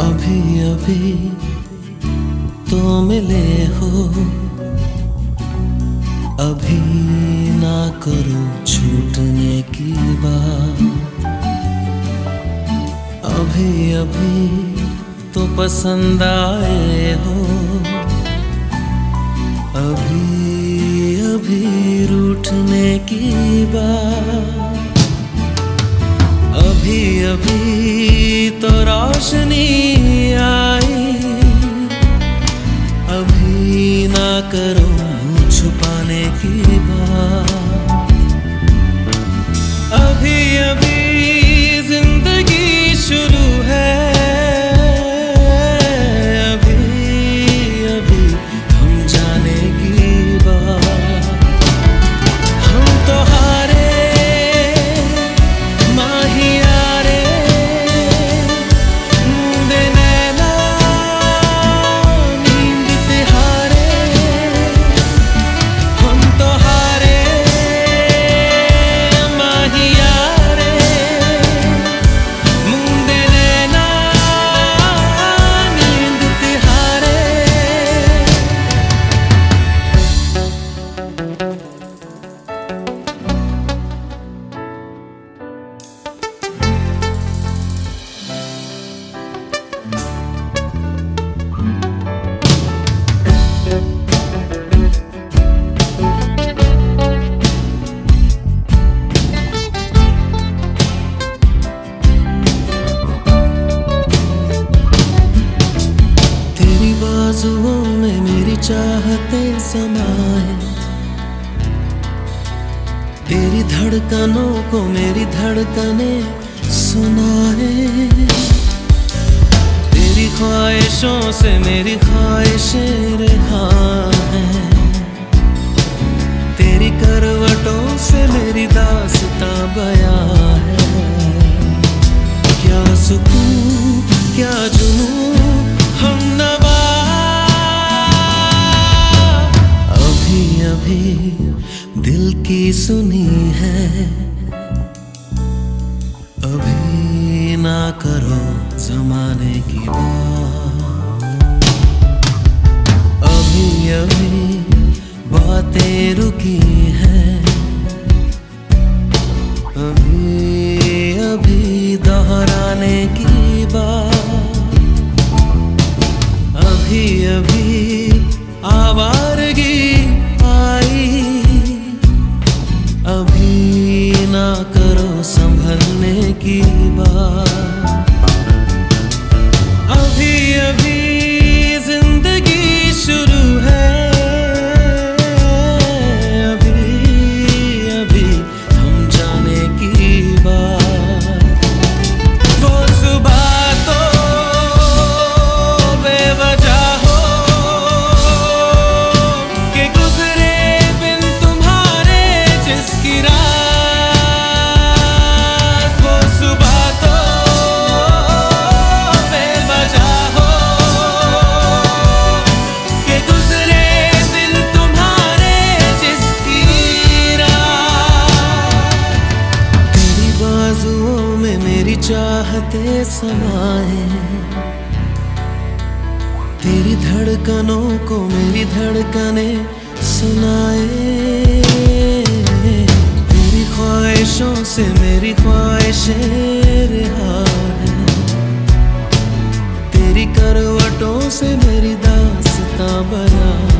अभी अभी तो मिले हो। अभी ना करो छूटने की बात। अभी अभी तो पसंद आए हो। अभी अभी रूठने की बात। रोशनी आई। अभी ना करो छुपाने की बात। चाहते समाए तेरी धड़कनों को मेरी धड़कने सुनाए तेरी ख्वाहिशों से मेरी ख्वाहिशें रिहा है। तेरी करवटों से मेरी दासता बयां है। दिल की सुनी है। अभी ना करो जमाने की बात। की बात। अभी अभी में मेरी चाहते समाए तेरी धड़कनों को मेरी धड़कने सुनाए। तेरी ख्वाहिशों से मेरी ख्वाहिशें तेरी करवटों से मेरी दास्तां बना